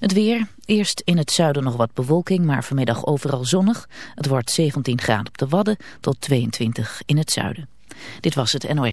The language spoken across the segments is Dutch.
Het weer, eerst in het zuiden nog wat bewolking, maar vanmiddag overal zonnig. Het wordt 17 graden op de Wadden tot 22 in het zuiden. Dit was het NOS.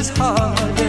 Het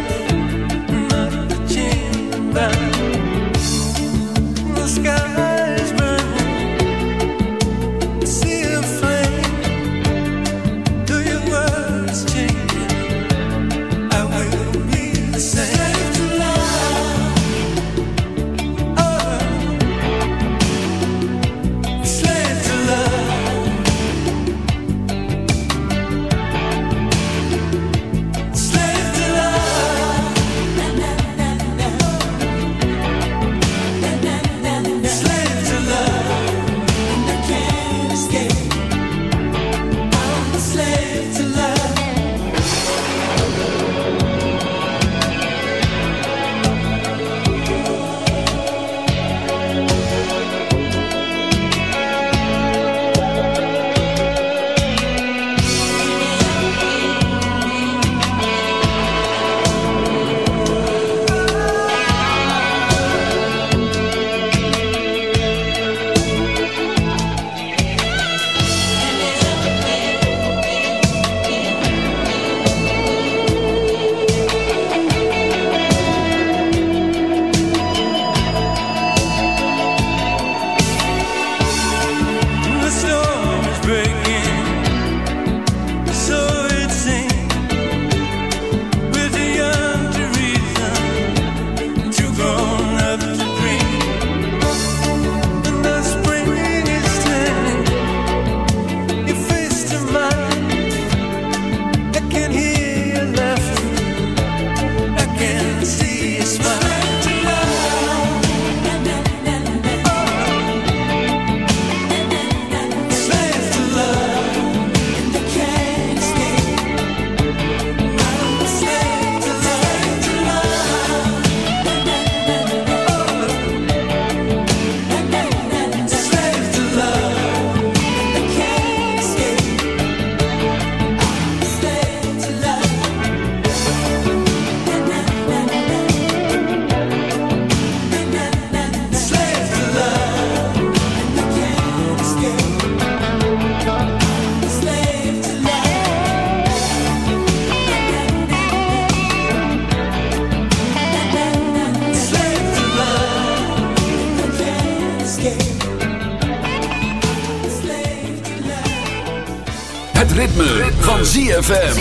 ZFM.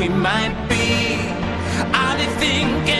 we might be. I be thinking.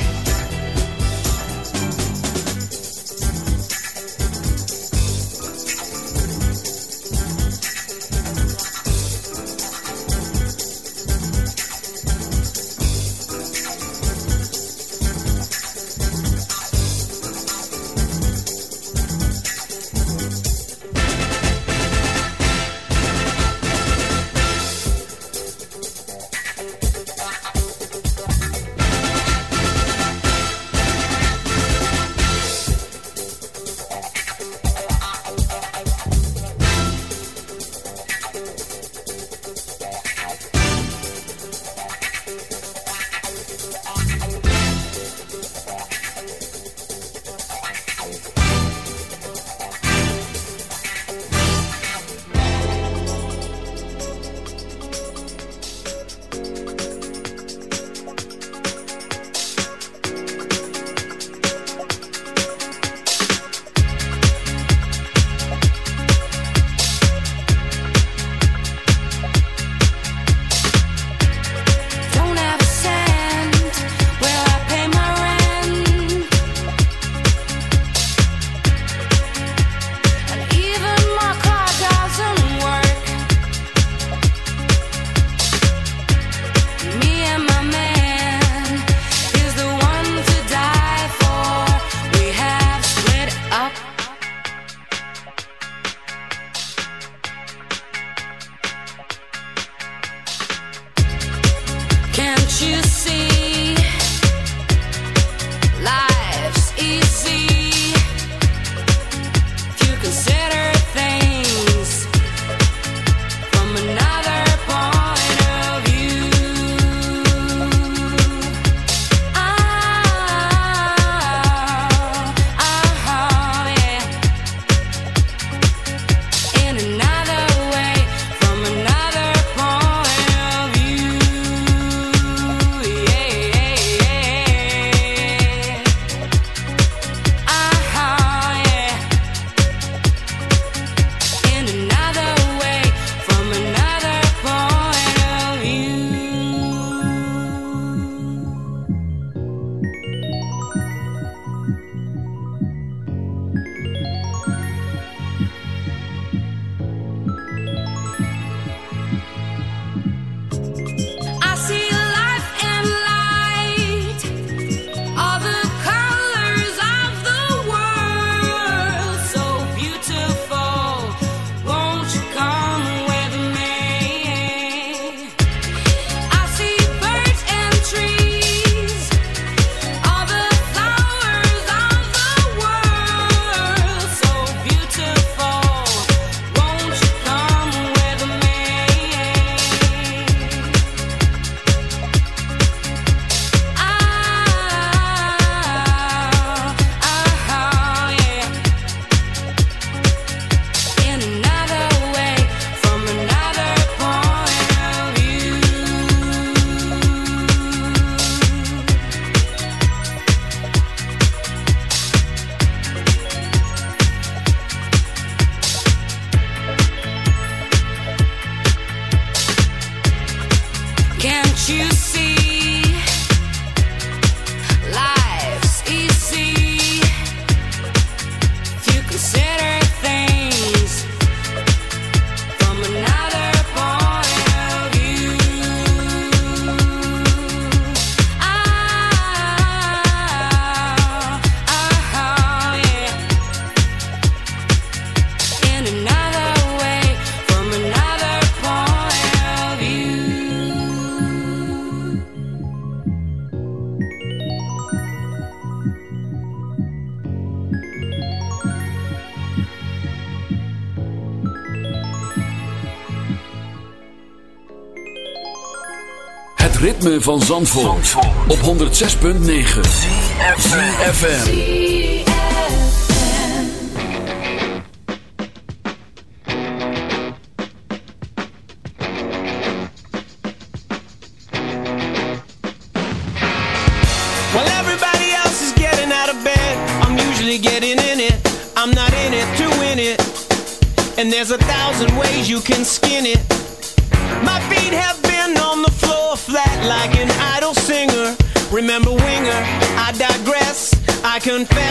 you see ritme van Zandvoort, Zandvoort. op 106.9 CFFM Well everybody else is getting out of bed. I'm usually getting in it. I'm not in it to win it. And there's a thousand ways you can skin it. Remember Winger, I digress. I confess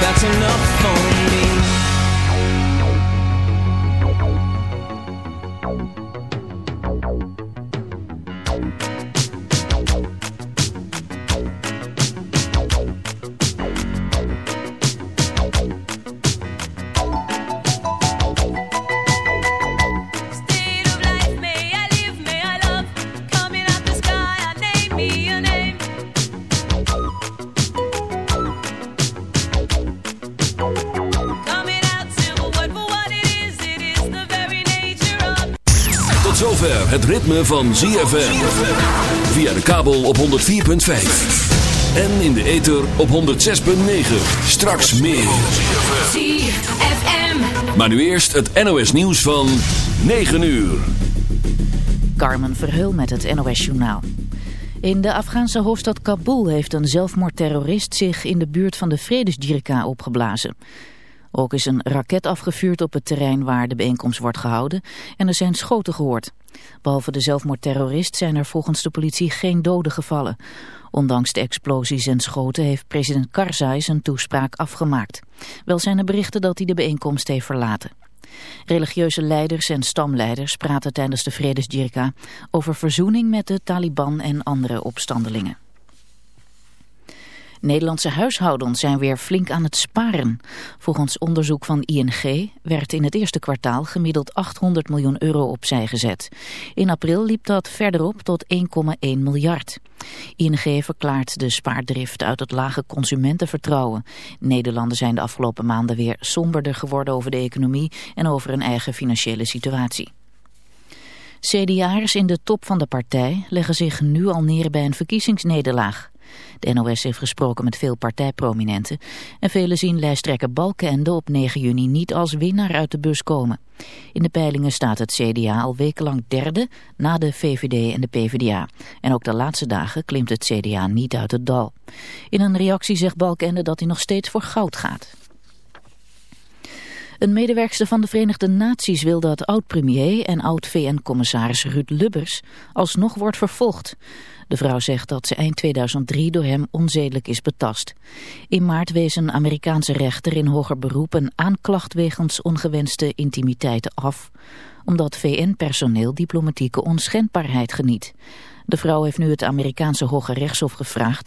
That's enough for me. Ritme van ZFM. Via de kabel op 104.5. En in de ether op 106.9. Straks meer. ZFM. Maar nu eerst het NOS nieuws van 9 uur. Carmen Verheul met het NOS Journaal. In de Afghaanse hoofdstad Kabul heeft een zelfmoordterrorist zich in de buurt van de Vredesdjirka opgeblazen. Ook is een raket afgevuurd op het terrein waar de bijeenkomst wordt gehouden en er zijn schoten gehoord. Behalve de zelfmoordterrorist zijn er volgens de politie geen doden gevallen. Ondanks de explosies en schoten heeft president Karzai zijn toespraak afgemaakt. Wel zijn er berichten dat hij de bijeenkomst heeft verlaten. Religieuze leiders en stamleiders praten tijdens de Vredesdjirka over verzoening met de Taliban en andere opstandelingen. Nederlandse huishoudens zijn weer flink aan het sparen. Volgens onderzoek van ING werd in het eerste kwartaal gemiddeld 800 miljoen euro opzij gezet. In april liep dat verder op tot 1,1 miljard. ING verklaart de spaardrift uit het lage consumentenvertrouwen. Nederlanders zijn de afgelopen maanden weer somberder geworden over de economie en over hun eigen financiële situatie. CDA'ers in de top van de partij leggen zich nu al neer bij een verkiezingsnederlaag. De NOS heeft gesproken met veel partijprominenten en velen zien lijsttrekker Balkenende op 9 juni niet als winnaar uit de bus komen. In de peilingen staat het CDA al wekenlang derde na de VVD en de PvdA. En ook de laatste dagen klimt het CDA niet uit het dal. In een reactie zegt Balkenende dat hij nog steeds voor goud gaat. Een medewerkster van de Verenigde Naties wil dat oud-premier en oud-VN-commissaris Ruud Lubbers alsnog wordt vervolgd. De vrouw zegt dat ze eind 2003 door hem onzedelijk is betast. In maart wees een Amerikaanse rechter in hoger beroep een aanklacht wegens ongewenste intimiteiten af, omdat VN-personeel diplomatieke onschendbaarheid geniet. De vrouw heeft nu het Amerikaanse Hoge Rechtshof gevraagd